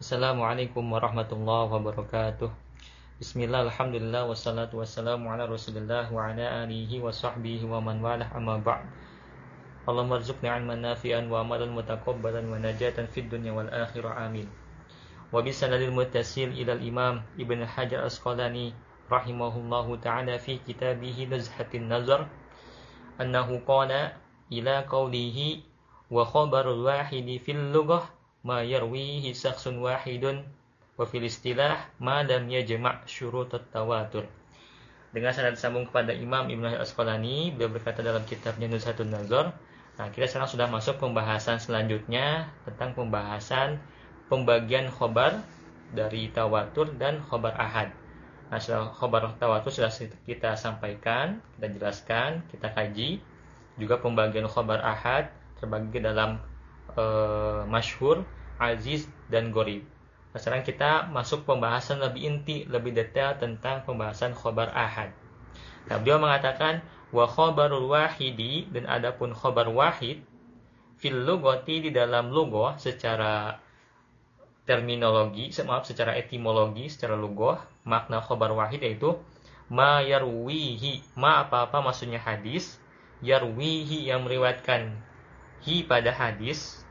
Assalamualaikum warahmatullahi wabarakatuh. Bismillah, alhamdulillah, wassalatu wassalamu ala rasulillah wa ala alihi wa sahbihi wa man walah amma ba'd. Allahumma rzuqna ilman nafi'an wa amalan mutaqabbalan wa najatan fid dunya wal akhirah amin. Wa bisanadil muttasil ila al-imam Ibn Hajar Asqalani rahimahullahu ta'ala fi kitabih Nuzhatin Nazar annahu qala ila qawlihi wa khabarul wahidi fil lughah ma yarwihi syakhsun wahidun wa fil istilah ma lam yajma' syurut tawatur. Dengan sanad sambung kepada Imam Ibnu Asqalani, beliau berkata dalam kitabnya Nuzhatun Nazar, nah kita sekarang sudah masuk pembahasan selanjutnya tentang pembahasan pembagian khobar dari tawatur dan khobar ahad. Nah, khobar tawatur sudah kita sampaikan, kita jelaskan, kita kaji. Juga pembagian khobar ahad terbagi dalam uh, masyhur, aziz, dan gorib. Nah, sekarang kita masuk pembahasan lebih inti, lebih detail tentang pembahasan khobar ahad. Nah, beliau mengatakan wa khobarul wahidi dan adapun khobar wahid fil lugoti di dalam logo secara terminologi, maaf secara etimologi, secara lugoh, makna khobar wahid yaitu ma yarwihi, ma apa-apa maksudnya hadis, yarwihi yang meriwayatkan hi pada hadis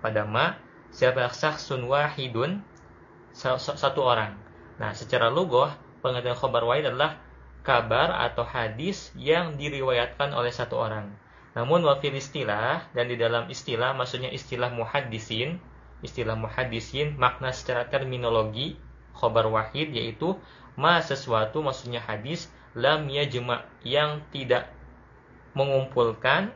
pada ma siapa sahsun wahidun satu orang. Nah, secara lugoh pengertian khobar wahid adalah kabar atau hadis yang diriwayatkan oleh satu orang. Namun wafil istilah dan di dalam istilah maksudnya istilah muhaddisin, istilah muhaddisin makna secara terminologi khobar wahid yaitu ma sesuatu maksudnya hadis lam yajma yang tidak mengumpulkan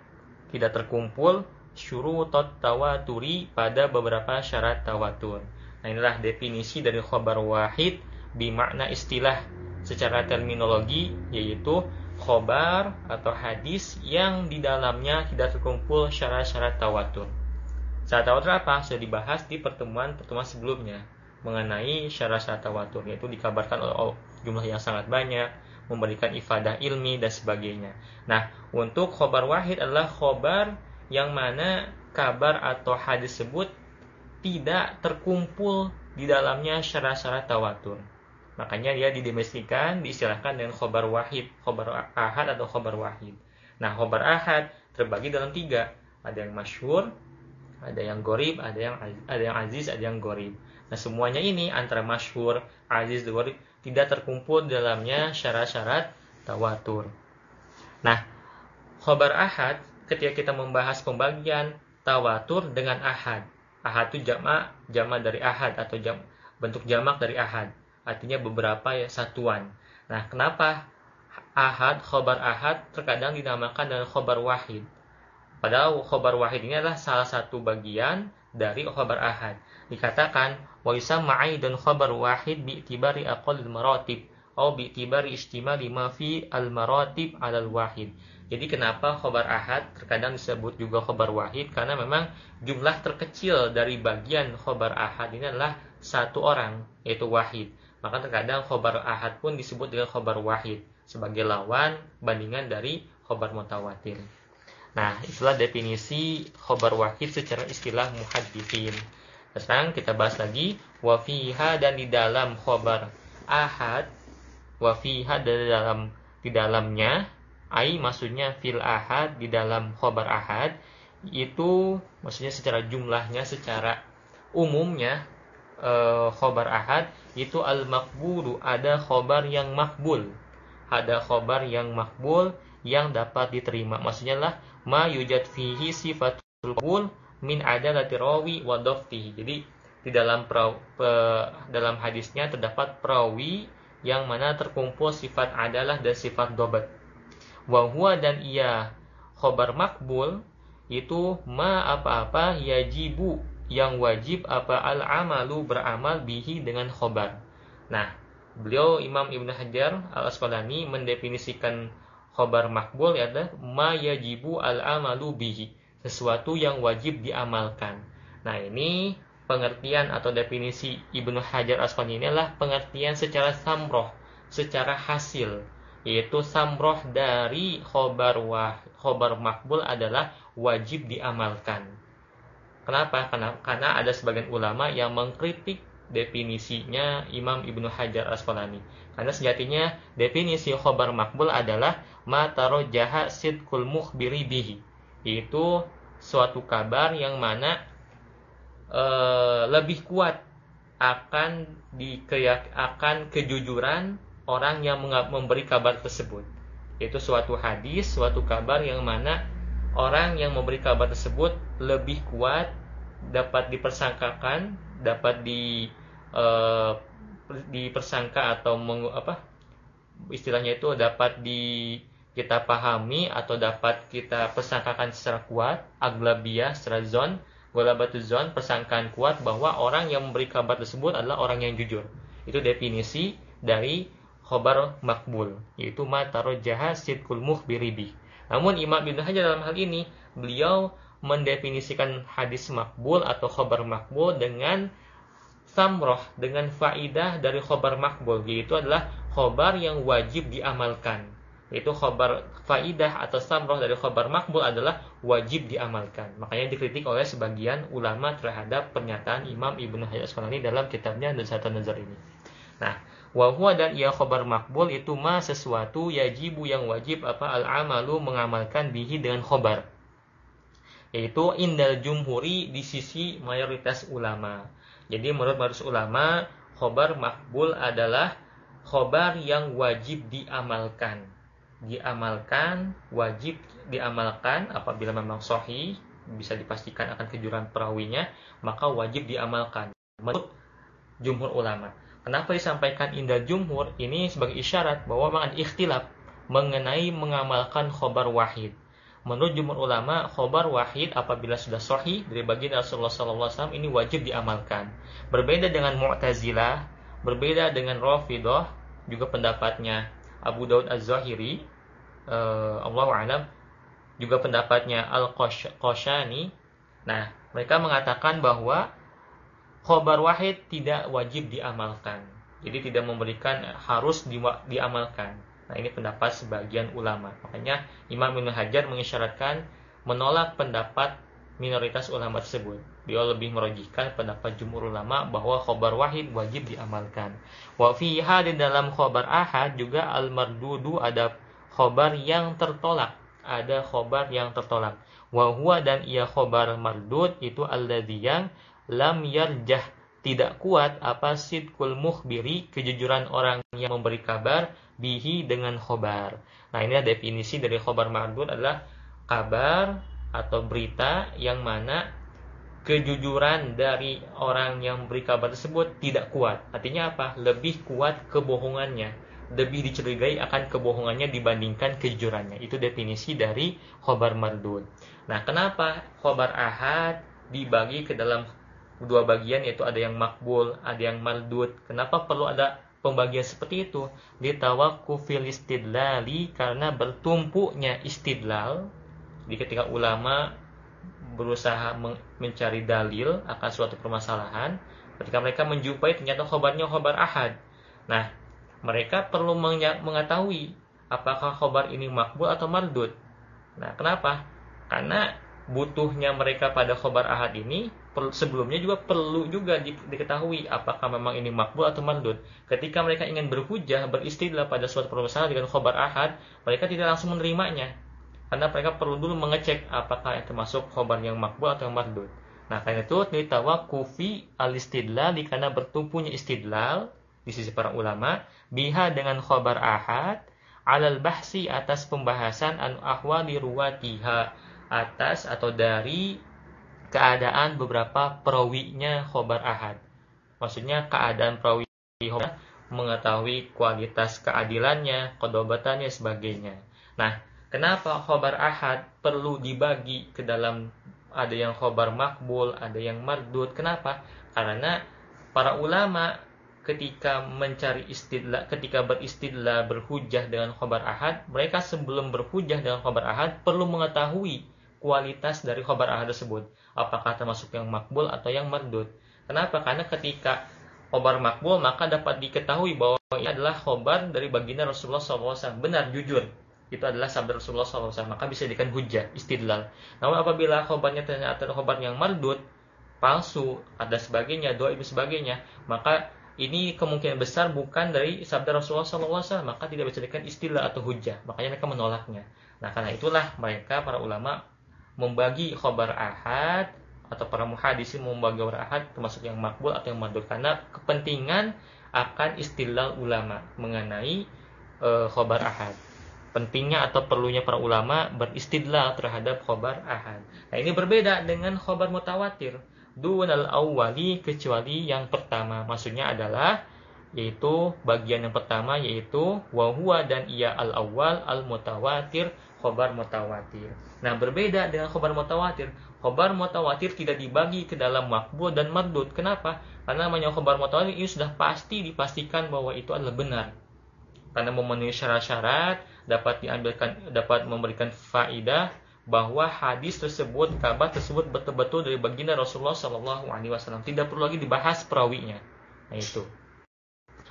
tidak terkumpul syurutot tawaturi pada beberapa syarat tawatur. Nah inilah definisi dari khobar wahid bimakna istilah secara terminologi yaitu khobar atau hadis yang di dalamnya tidak terkumpul syarat-syarat tawatur. Syarat tawatur apa? Sudah dibahas di pertemuan-pertemuan sebelumnya mengenai syarat-syarat tawatur yaitu dikabarkan oleh jumlah yang sangat banyak, memberikan ifadah ilmi dan sebagainya. Nah, untuk khobar wahid adalah khobar yang mana kabar atau hadis tersebut tidak terkumpul di dalamnya syarat-syarat tawatur. Makanya dia didomestikan, diistilahkan dengan khobar wahid, khobar ahad atau khobar wahid. Nah, khobar ahad terbagi dalam tiga. Ada yang masyhur, ada yang gorib, ada yang ada yang aziz, ada yang gorib. Nah, semuanya ini antara masyhur, aziz, dan gorib tidak terkumpul dalamnya syarat-syarat tawatur. Nah, khobar ahad ketika kita membahas pembagian tawatur dengan ahad. Ahad itu jamak jamak dari ahad atau jam, bentuk jamak dari ahad. Artinya beberapa ya satuan. Nah, kenapa ahad, khobar ahad terkadang dinamakan dengan khobar wahid? Padahal khobar wahid ini adalah salah satu bagian dari khobar ahad. Dikatakan wa yusamma dan khobar wahid bi'tibari aqallil maratib atau bi'tibari istimali ma fi al maratib alal wahid. Jadi kenapa khobar ahad terkadang disebut juga khobar wahid karena memang jumlah terkecil dari bagian khobar ahad ini adalah satu orang yaitu wahid. Maka terkadang khobar ahad pun disebut dengan khobar wahid sebagai lawan bandingan dari khobar mutawatir. Nah, itulah definisi khobar wahid secara istilah muhadithin. Sekarang kita bahas lagi wafiha dan di dalam khobar ahad wafiha dan di dalam di dalamnya ai maksudnya fil ahad di dalam khobar ahad itu maksudnya secara jumlahnya secara umumnya e, khobar ahad itu al makbulu ada khobar yang makbul ada khobar yang makbul yang dapat diterima. Maksudnya lah ma yujad fihi sifatul qabul min adalati rawi wa jadi di dalam pra, pe, dalam hadisnya terdapat perawi yang mana terkumpul sifat adalah dan sifat dobat Wahua dan ia khobar makbul itu ma apa-apa yajibu yang wajib apa al amalu beramal bihi dengan khobar. Nah, beliau Imam Ibn Hajar al Asqalani mendefinisikan khobar makbul adalah ma yajibu al amalu bihi sesuatu yang wajib diamalkan. Nah ini pengertian atau definisi Ibnu Hajar Asqalani ini adalah pengertian secara samroh, secara hasil yaitu samroh dari khobar wah khobar makbul adalah wajib diamalkan. Kenapa? Karena, karena ada sebagian ulama yang mengkritik definisinya Imam Ibnu Hajar Asqalani. Karena sejatinya definisi khobar makbul adalah mataro jahat sidkul mukhbiri bihi. Itu suatu kabar yang mana e, lebih kuat akan dikeyak akan kejujuran orang yang memberi kabar tersebut. Itu suatu hadis, suatu kabar yang mana orang yang memberi kabar tersebut lebih kuat dapat dipersangkakan, dapat di e, dipersangka atau meng, apa istilahnya itu dapat di kita pahami atau dapat kita persangkakan secara kuat aglabiyah secara zon golabatu zon persangkaan kuat bahwa orang yang memberi kabar tersebut adalah orang yang jujur itu definisi dari khobar makbul yaitu mataro jahat sidkul mukhbiribi namun Imam Ibn Hajar dalam hal ini beliau mendefinisikan hadis makbul atau khobar makbul dengan samroh dengan faidah dari khobar makbul yaitu adalah khobar yang wajib diamalkan itu khobar faidah atau samroh dari khobar makbul adalah wajib diamalkan. Makanya dikritik oleh sebagian ulama terhadap pernyataan Imam Ibnu Hajar Asqalani dalam kitabnya Nuzhatun Nazar ini. Nah, wahwa dan ia khobar makbul itu ma sesuatu yajibu yang wajib apa al amalu mengamalkan bihi dengan khobar yaitu indal jumhuri di sisi mayoritas ulama. Jadi menurut mayoritas ulama, khobar makbul adalah khobar yang wajib diamalkan diamalkan, wajib diamalkan apabila memang sahih, bisa dipastikan akan kejuran perawinya, maka wajib diamalkan. Menurut jumhur ulama. Kenapa disampaikan indah jumhur? Ini sebagai isyarat bahwa memang ada ikhtilaf mengenai mengamalkan khobar wahid. Menurut jumhur ulama, khobar wahid apabila sudah sahih dari baginda Rasulullah SAW ini wajib diamalkan. Berbeda dengan Mu'tazilah, berbeda dengan Rafidah, juga pendapatnya Abu Daud Az-Zahiri uh, Allah alam juga pendapatnya Al-Qoshani nah mereka mengatakan bahwa khobar wahid tidak wajib diamalkan jadi tidak memberikan harus di, diamalkan nah ini pendapat sebagian ulama makanya Imam Ibn Hajar mengisyaratkan menolak pendapat minoritas ulama tersebut. Dia lebih merojihkan pendapat jumhur ulama bahwa khobar wahid wajib diamalkan. Wa fiha di dalam khobar ahad juga al-mardudu ada khobar yang tertolak. Ada khobar yang tertolak. Wa huwa dan ia khobar mardud itu alladhi yang lam yarjah tidak kuat apa sidkul mukhbiri kejujuran orang yang memberi kabar bihi dengan khobar. Nah ini definisi dari khobar mardud adalah kabar atau berita yang mana kejujuran dari orang yang beri kabar tersebut tidak kuat. Artinya apa? Lebih kuat kebohongannya, lebih dicurigai akan kebohongannya dibandingkan kejujurannya. Itu definisi dari khobar mardud. Nah, kenapa khobar ahad dibagi ke dalam dua bagian yaitu ada yang makbul, ada yang mardud. Kenapa perlu ada pembagian seperti itu? Ditawakufil istidlali karena bertumpuknya istidlal di ketika ulama berusaha mencari dalil akan suatu permasalahan ketika mereka menjumpai ternyata khobarnya khobar ahad nah mereka perlu mengetahui apakah khobar ini makbul atau mardud nah kenapa karena butuhnya mereka pada khobar ahad ini sebelumnya juga perlu juga diketahui apakah memang ini makbul atau mardud. Ketika mereka ingin berhujah, beristidlah pada suatu permasalahan dengan khobar ahad, mereka tidak langsung menerimanya karena mereka perlu dulu mengecek apakah itu termasuk khobar yang makbul atau yang mardud. Nah, karena itu kufi al-istidlal karena bertumpunya istidlal di sisi para ulama biha dengan khobar ahad alal bahsi atas pembahasan an ahwali ruwatiha atas atau dari keadaan beberapa perawinya khobar ahad. Maksudnya keadaan perawi khobar mengetahui kualitas keadilannya, kodobatannya, sebagainya. Nah, Kenapa khobar ahad perlu dibagi ke dalam ada yang khobar makbul, ada yang mardud. Kenapa? Karena para ulama ketika mencari istidlah, ketika beristidlah berhujah dengan khobar ahad, mereka sebelum berhujah dengan khobar ahad perlu mengetahui kualitas dari khobar ahad tersebut. Apakah termasuk yang makbul atau yang mardud. Kenapa? Karena ketika khobar makbul maka dapat diketahui bahwa ini adalah khobar dari baginda Rasulullah SAW. Benar, jujur itu adalah sabda Rasulullah SAW maka bisa dijadikan hujah istidlal namun apabila khobarnya ternyata khobar yang mardud palsu, ada sebagainya, doa itu sebagainya, maka ini kemungkinan besar bukan dari sabda Rasulullah SAW, maka tidak bisa dijadikan istilah atau hujah. Makanya mereka menolaknya. Nah, karena itulah mereka para ulama membagi khobar ahad atau para muhadisin membagi khobar ahad termasuk yang makbul atau yang madul karena kepentingan akan istilah ulama mengenai e, khobar ahad pentingnya atau perlunya para ulama beristidlal terhadap khobar ahad. Nah ini berbeda dengan khobar mutawatir. Dunal awwali kecuali yang pertama. Maksudnya adalah yaitu bagian yang pertama yaitu wahwa dan ia al awal al mutawatir khobar mutawatir. Nah berbeda dengan khobar mutawatir. Khobar mutawatir tidak dibagi ke dalam makbul dan mardud. Kenapa? Karena namanya khobar mutawatir ini sudah pasti dipastikan bahwa itu adalah benar. Karena memenuhi syarat-syarat dapat diambilkan dapat memberikan faidah bahwa hadis tersebut kabar tersebut betul-betul dari baginda Rasulullah Wasallam tidak perlu lagi dibahas perawinya nah itu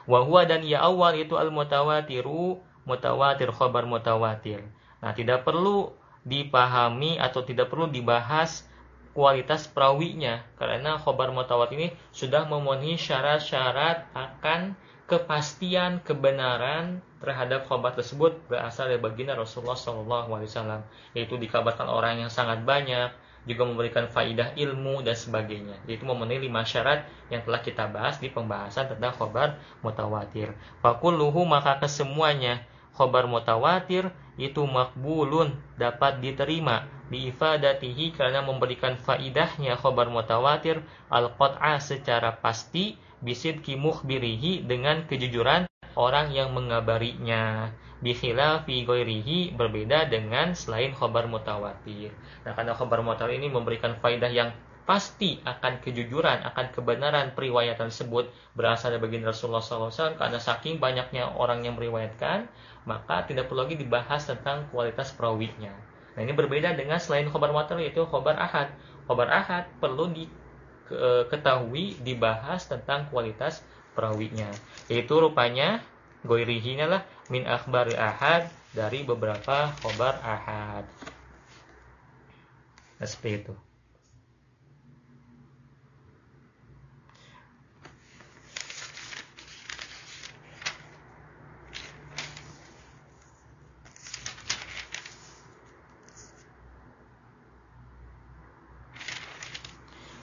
wahwa dan ya awal itu al mutawatiru mutawatir khabar mutawatir. Nah tidak perlu dipahami atau tidak perlu dibahas kualitas perawinya karena khabar mutawatir ini sudah memenuhi syarat-syarat akan kepastian kebenaran terhadap khobar tersebut berasal dari baginda Rasulullah SAW yaitu dikabarkan orang yang sangat banyak juga memberikan faidah ilmu dan sebagainya. Yaitu memenuhi lima syarat yang telah kita bahas di pembahasan tentang khobar mutawatir. Fakulluhu maka kesemuanya khobar mutawatir itu makbulun dapat diterima. Biifadatihi karena memberikan faidahnya khobar mutawatir al-qat'a secara pasti bisid kimukhbirihi dengan kejujuran orang yang mengabarinya bikhila fi goirihi berbeda dengan selain khobar mutawatir. Nah, karena khobar mutawatir ini memberikan faidah yang pasti akan kejujuran, akan kebenaran periwayatan tersebut berasal dari baginda Rasulullah SAW karena saking banyaknya orang yang meriwayatkan, maka tidak perlu lagi dibahas tentang kualitas perawinya. Nah, ini berbeda dengan selain khobar mutawatir yaitu khobar ahad. Khobar ahad perlu di E, ketahui dibahas tentang kualitas perawinya. Itu rupanya goirihinya lah min akhbari ahad dari beberapa khobar ahad. Nah, seperti itu.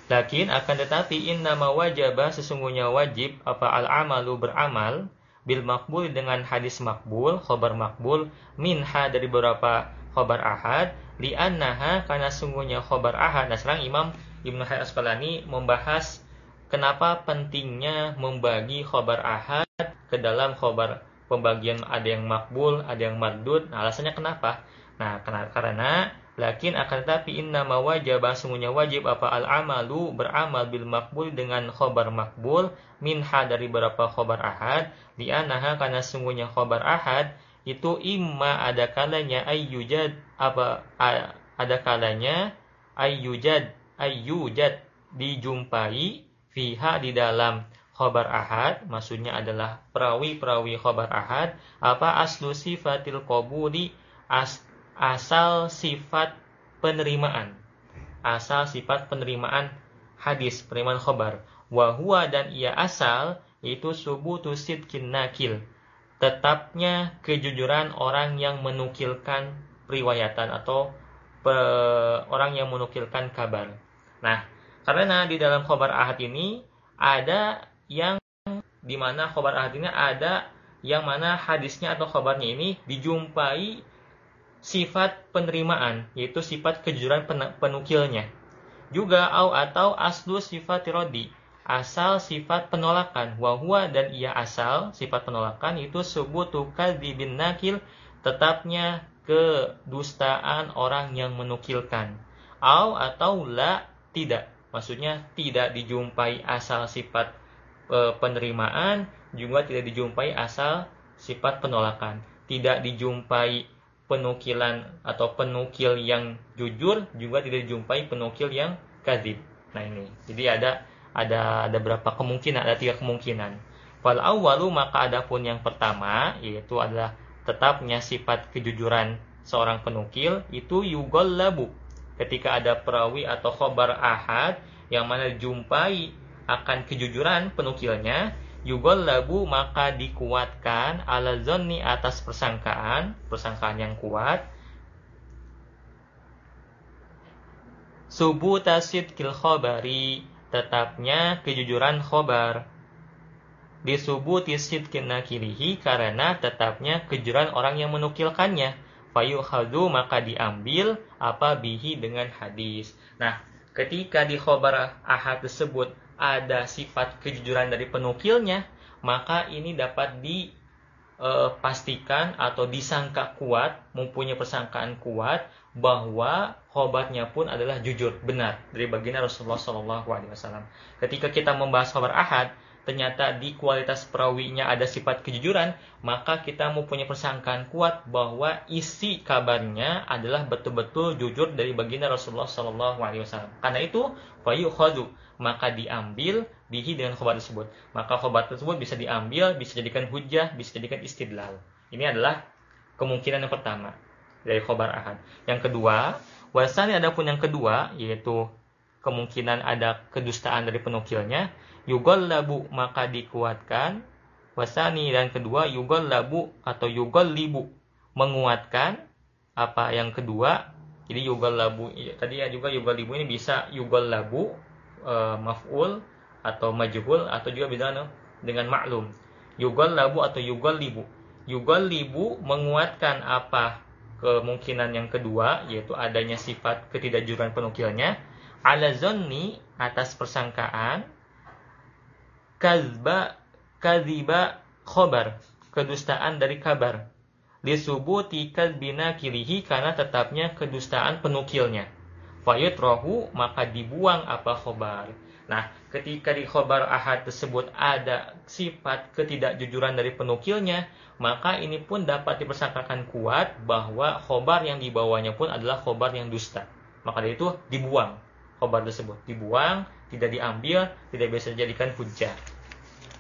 Lakin akan tetapi in nama wajibah sesungguhnya wajib apa al amalu beramal bil makbul dengan hadis makbul khobar makbul minha dari beberapa khobar ahad li annaha karena sesungguhnya khobar ahad. Nah sekarang Imam Ibnu Hajar Asqalani membahas kenapa pentingnya membagi khobar ahad ke dalam khobar pembagian ada yang makbul, ada yang mardud. Nah, alasannya kenapa? Nah, karena Lakin akan tetapi inna ma wajib semuanya wajib apa al amalu beramal bil makbul dengan khobar makbul minha dari beberapa khobar ahad di anaha karena semuanya khobar ahad itu imma ada kalanya ayyujad apa ada kalanya ayyujad ayyujad dijumpai fiha di dalam khobar ahad maksudnya adalah perawi-perawi khobar ahad apa aslu sifatil qabuli as asal sifat penerimaan. Asal sifat penerimaan hadis penerimaan khobar. Wahua dan ia asal yaitu subutu sidkin nakil. Tetapnya kejujuran orang yang menukilkan periwayatan atau pe, orang yang menukilkan kabar. Nah karena di dalam khobar ahad ini ada yang di mana khobar ahad ini ada yang mana hadisnya atau khobarnya ini dijumpai sifat penerimaan, yaitu sifat kejujuran penukilnya. Juga au atau aslu sifat rodi, asal sifat penolakan. Wahua dan ia asal sifat penolakan itu sebutu bin nakil, tetapnya kedustaan orang yang menukilkan. Au atau la tidak, maksudnya tidak dijumpai asal sifat e, penerimaan, juga tidak dijumpai asal sifat penolakan. Tidak dijumpai penukilan atau penukil yang jujur juga tidak dijumpai penukil yang kadib. Nah ini, jadi ada ada ada berapa kemungkinan? Ada tiga kemungkinan. Wal awalu maka adapun yang pertama yaitu adalah tetapnya sifat kejujuran seorang penukil itu labu. Ketika ada perawi atau khobar ahad yang mana dijumpai akan kejujuran penukilnya yugol labu maka dikuatkan ala zonni atas persangkaan persangkaan yang kuat. Subuh tasid kil khobari tetapnya kejujuran khobar. Disubuti sidkin nakirihi karena tetapnya kejuran orang yang menukilkannya. Hadu maka diambil apa bihi dengan hadis. Nah ketika di khobar ahad tersebut ada sifat kejujuran dari penukilnya maka ini dapat dipastikan e, atau disangka kuat mempunyai persangkaan kuat bahwa khobarnya pun adalah jujur benar dari baginda Rasulullah SAW. Ketika kita membahas khobar ahad, ternyata di kualitas perawinya ada sifat kejujuran, maka kita mempunyai persangkaan kuat bahwa isi kabarnya adalah betul-betul jujur dari baginda Rasulullah Shallallahu Alaihi Wasallam. Karena itu, fayu khadu maka diambil bihi dengan khobar tersebut. Maka khobar tersebut bisa diambil, bisa jadikan hujah, bisa jadikan istidlal. Ini adalah kemungkinan yang pertama dari khobar ahad. Yang kedua, wasani adapun yang kedua yaitu kemungkinan ada kedustaan dari penukilnya yugol labu maka dikuatkan. Wasani dan kedua yugol labu atau yugol libu menguatkan apa yang kedua. Jadi yugol labu ya, tadi ya juga yugol libu ini bisa yugol labu e, maf'ul atau majhul atau juga bisa dengan maklum yugol labu atau yugol libu yugol libu menguatkan apa kemungkinan yang kedua yaitu adanya sifat ketidakjujuran penukilnya. Ala zonni atas persangkaan kazba kaziba khobar kedustaan dari kabar. Lisubuti kazbina kirihi karena tetapnya kedustaan penukilnya. Rohu maka dibuang apa khobar Nah, ketika di khobar ahad tersebut ada sifat ketidakjujuran dari penukilnya, maka ini pun dapat dipersangkakan kuat bahwa khobar yang dibawanya pun adalah khobar yang dusta. Maka dari itu dibuang khobar tersebut, dibuang, tidak diambil, tidak bisa dijadikan hujah.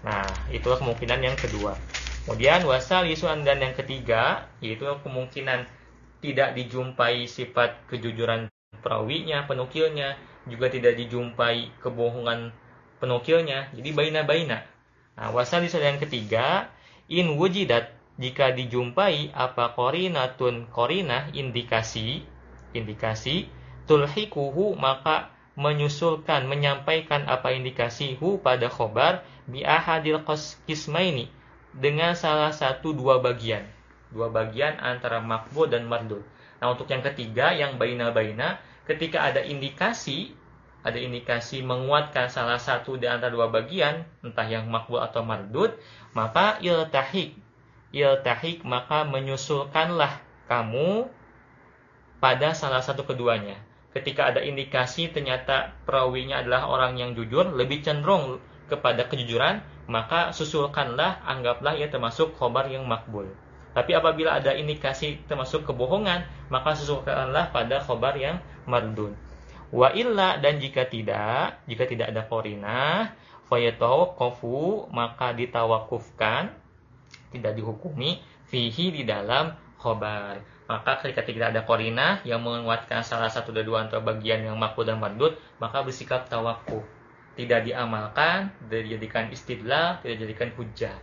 Nah, itu kemungkinan yang kedua. Kemudian wasal isuan dan yang ketiga, yaitu kemungkinan tidak dijumpai sifat kejujuran perawinya, penukilnya, juga tidak dijumpai kebohongan penukilnya. Jadi baina-baina. Nah, wasal isuan yang ketiga, in wujidat jika dijumpai apa korinatun korinah indikasi indikasi tulhikuhu maka menyusulkan menyampaikan apa indikasi hu pada khobar bi ahadil kismaini dengan salah satu dua bagian. Dua bagian antara makbul dan mardud nah untuk yang ketiga yang baina-baina ketika ada indikasi ada indikasi menguatkan salah satu di antara dua bagian entah yang makbul atau mardud maka iltahik. Iltahik maka menyusulkanlah kamu pada salah satu keduanya ketika ada indikasi ternyata perawinya adalah orang yang jujur, lebih cenderung kepada kejujuran, maka susulkanlah, anggaplah ia termasuk khobar yang makbul. Tapi apabila ada indikasi termasuk kebohongan, maka susulkanlah pada khobar yang mardun. Wa illa dan jika tidak, jika tidak ada korina, kofu maka ditawakufkan, tidak dihukumi, fihi di dalam khobar maka ketika tidak ada korina yang menguatkan salah satu dari dua antara bagian yang makbul dan mardud, maka bersikap tawakuf. Tidak diamalkan, tidak dijadikan istidlal, tidak dijadikan hujah.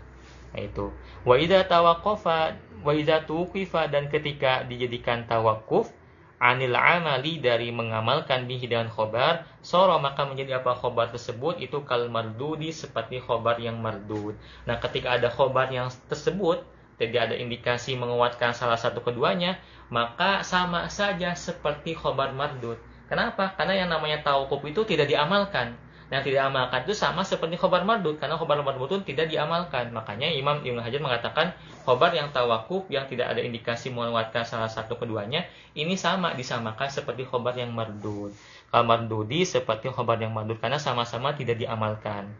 Nah itu. Wa idza tawaqqafa wa idza tuqifa dan ketika dijadikan tawakuf anil amali dari mengamalkan bihi dengan khobar soro maka menjadi apa khobar tersebut itu kal mardudi seperti khobar yang mardud nah ketika ada khobar yang tersebut tidak ada indikasi menguatkan salah satu keduanya, maka sama saja seperti khobar mardud. Kenapa? Karena yang namanya tawakuf itu tidak diamalkan. Yang tidak diamalkan itu sama seperti khobar mardud, karena khobar mardud itu tidak diamalkan. Makanya Imam Ibn Hajar mengatakan khobar yang tawakuf yang tidak ada indikasi menguatkan salah satu keduanya, ini sama disamakan seperti khobar yang mardud. Kalau mardudi seperti khobar yang mardud karena sama-sama tidak diamalkan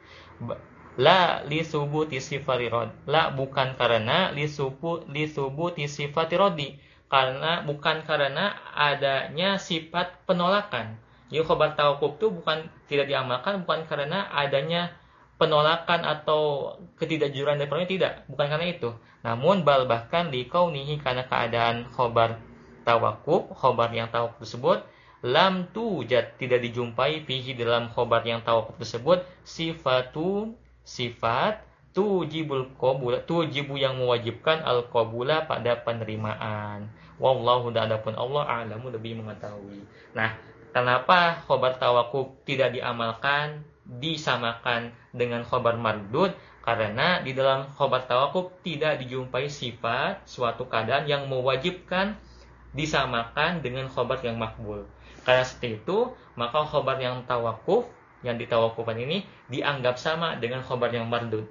La li subuti sifati. La bukan karena li subu li subuti sifati rodi. Karena bukan karena adanya sifat penolakan. Jadi khobar tawakuf itu bukan tidak diamalkan bukan karena adanya penolakan atau ketidakjujuran dari perempuan tidak, bukan karena itu. Namun bal bahkan di kaunihi karena keadaan khobar tawakuf, khobar yang tawakuf tersebut lam tujad tidak dijumpai fihi dalam khobar yang tawakuf tersebut sifatu sifat tujibul qabula tujibu yang mewajibkan al qabula pada penerimaan. Wallahu adapun Allah a'lamu lebih mengetahui. Nah kenapa khobar tawakuf tidak diamalkan disamakan dengan khobar mardud? Karena di dalam khobar tawakuf tidak dijumpai sifat suatu keadaan yang mewajibkan disamakan dengan khobar yang makbul. Karena seperti itu, maka khobar yang tawakuf, yang ditawakufkan ini dianggap sama dengan khobar yang mardud.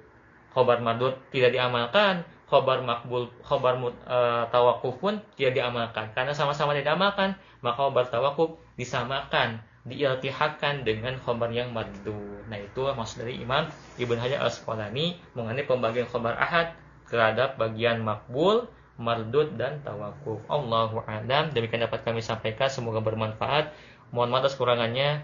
Khobar mardud tidak diamalkan, khobar makbul, khobar e, tawakuf pun tidak diamalkan. Karena sama-sama tidak diamalkan, maka khobar tawakuf disamakan, diiltihadkan dengan khobar yang mardud. Nah itu maksud dari Imam Ibn Hajar al-Asqalani mengenai pembagian khobar ahad terhadap bagian makbul, mardud dan tawakuf. Allahu a'lam. Demikian dapat kami sampaikan semoga bermanfaat. Mohon maaf atas kurangannya.